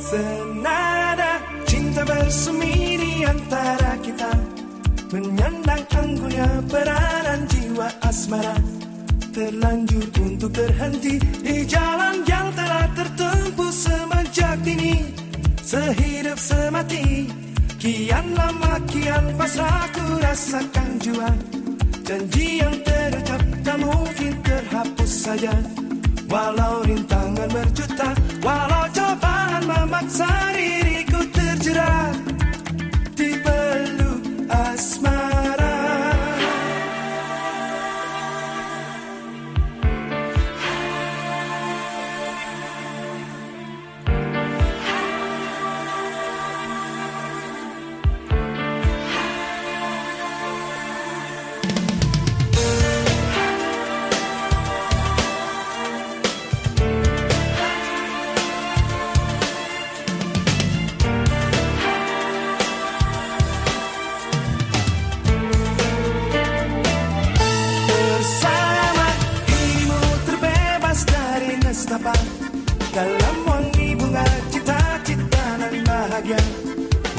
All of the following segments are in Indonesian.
Senada cinta bersemi di antara kita. Menyandang anggunnya peranan jiwa asmara. Terlanjur untuk terhenti di jalan yang telah tertempuh semenjak dini. Sehidup semati Kian lama kian pasrah ku rasakan jua. Janji yang terucap tak mungkin terhapus saja. Walau rintangan berjuta Walau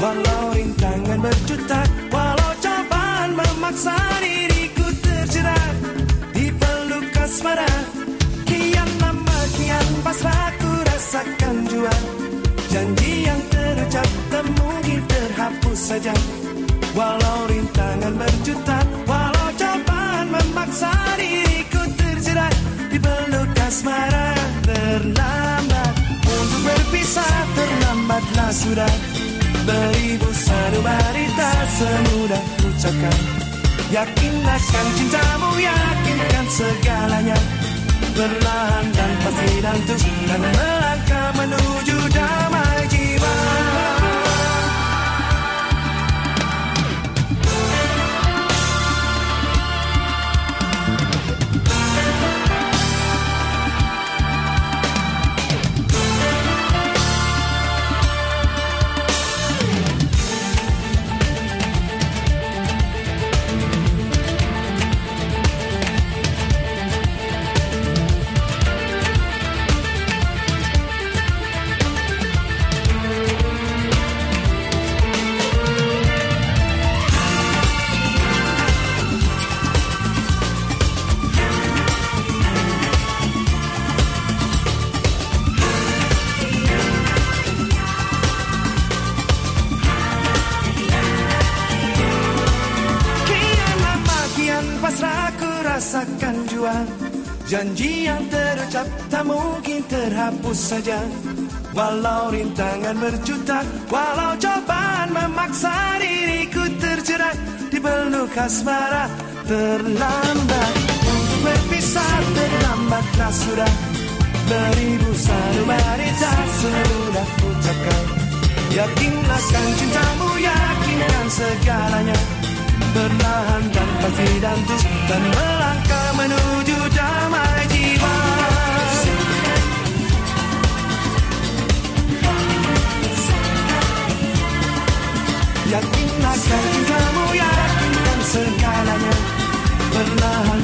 Walau rintangan berjuta Walau cobaan memaksa diriku terjerat. Di peluk asmara Kian lama kian pasrah ku rasakan jua. Janji yang terucap tak mungkin terhapus saja. Walau rintangan berjuta Walau cobaan memaksa diriku terjerat. Di peluk asmara Terlambat untuk berpisah Terlambatlah sudah Beribu sanubari tak semudah ucapkan. Yakin akan cintamu Yakinkan segalanya. Perlahan dan pasti dan terus Dan melangkah menuju damai Janji yang terucap tak mungkin terhapus saja. Walau rintangan berjuta Walau cobaan memaksa diriku terjerat Di peluk asmara Terlambat. Untuk berpisah Terlambatlah sudah. Beribu sanubari tak semudah ucapkan. Yakinlah kan cintamu Yakinkan segalanya. Perlahan dan pasti dan terus Dan melangkah menuju Yakinlah cintamu Yakinkan segalanya Perlahan